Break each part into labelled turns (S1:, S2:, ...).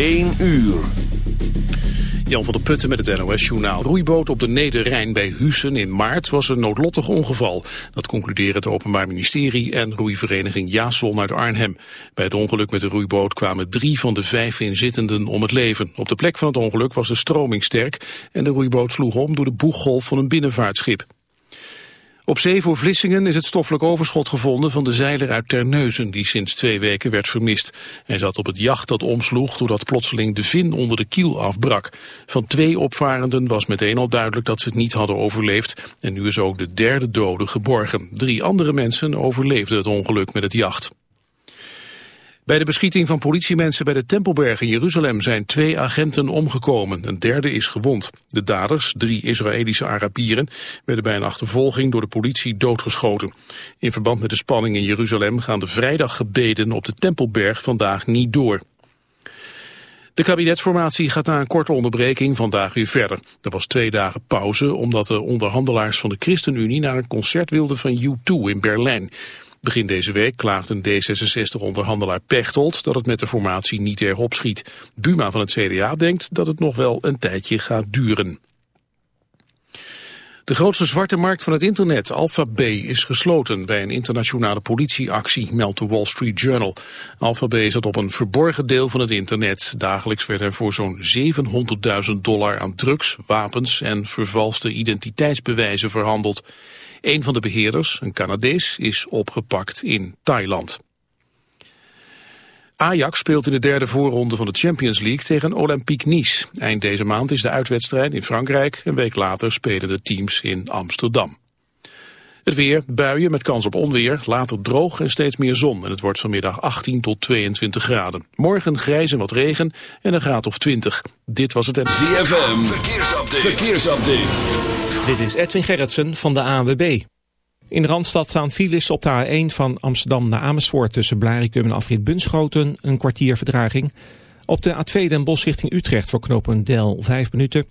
S1: 1 uur. Jan van der Putten met het NOS-journaal. Roeiboot op de Nederrijn bij Hussen in maart was een noodlottig ongeval. Dat concluderen het Openbaar Ministerie en roeivereniging Jason uit Arnhem. Bij het ongeluk met de roeiboot kwamen drie van de vijf inzittenden om het leven. Op de plek van het ongeluk was de stroming sterk en de roeiboot sloeg om door de boeggolf van een binnenvaartschip. Op zee voor Vlissingen is het stoffelijk overschot gevonden van de zeiler uit Terneuzen, die sinds twee weken werd vermist. Hij zat op het jacht dat omsloeg doordat plotseling de vin onder de kiel afbrak. Van twee opvarenden was meteen al duidelijk dat ze het niet hadden overleefd. En nu is ook de derde dode geborgen. Drie andere mensen overleefden het ongeluk met het jacht. Bij de beschieting van politiemensen bij de Tempelberg in Jeruzalem zijn twee agenten omgekomen. Een derde is gewond. De daders, drie Israëlische Arabieren, werden bij een achtervolging door de politie doodgeschoten. In verband met de spanning in Jeruzalem gaan de vrijdaggebeden op de Tempelberg vandaag niet door. De kabinetsformatie gaat na een korte onderbreking vandaag weer verder. Er was twee dagen pauze omdat de onderhandelaars van de ChristenUnie naar een concert wilden van U2 in Berlijn. Begin deze week klaagde een D66-onderhandelaar Pechtold dat het met de formatie niet erg opschiet. Buma van het CDA denkt dat het nog wel een tijdje gaat duren. De grootste zwarte markt van het internet, Alphabet, is gesloten bij een internationale politieactie, meldt de Wall Street Journal. Alphabet zat op een verborgen deel van het internet. Dagelijks werd er voor zo'n 700.000 dollar aan drugs, wapens en vervalste identiteitsbewijzen verhandeld. Een van de beheerders, een Canadees, is opgepakt in Thailand. Ajax speelt in de derde voorronde van de Champions League tegen Olympique Nice. Eind deze maand is de uitwedstrijd in Frankrijk. Een week later spelen de teams in Amsterdam. Het weer, buien met kans op onweer, later droog en steeds meer zon. En het wordt vanmiddag 18 tot 22 graden. Morgen grijs en wat regen en een graad of 20. Dit was het...
S2: ZFM, verkeersupdate. verkeersupdate.
S3: Dit is Edwin Gerritsen van de ANWB. In de Randstad staan files op de A1 van Amsterdam naar Amersfoort... tussen Blarikum en Afrit Bunschoten, een kwartier verdraging. Op de A2 Den Bosch richting Utrecht voor knopen Del 5 minuten.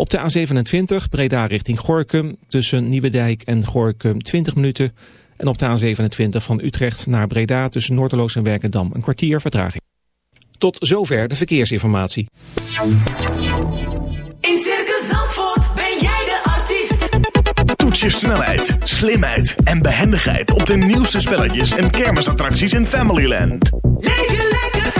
S3: Op de A27 Breda richting Gorkum tussen Nieuwedijk en Gorkum 20 minuten. En op de A27 van Utrecht naar Breda tussen Noorderloos en Werkendam een kwartier vertraging. Tot zover de verkeersinformatie.
S4: In Circus Zandvoort ben jij de artiest.
S5: Toets je snelheid, slimheid en behendigheid op de nieuwste spelletjes en kermisattracties in Familyland.
S4: Leef je lekker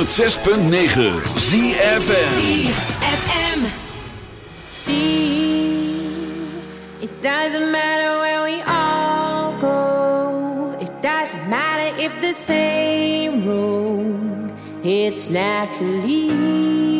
S2: 106.9 ZFM
S4: See, it doesn't matter where we all go. It doesn't matter if the same road It's naturally.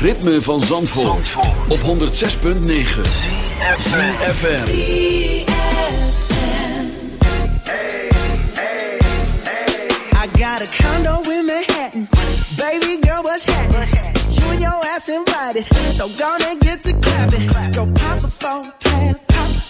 S2: Ritme van Zandvoort, op 106.9 FM.
S6: I got a condo in Manhattan. Baby girl, what's happening? You and your ass invited. So gonna get to clapping. Go pop a plan.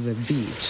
S6: the
S7: beach.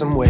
S8: Somewhere,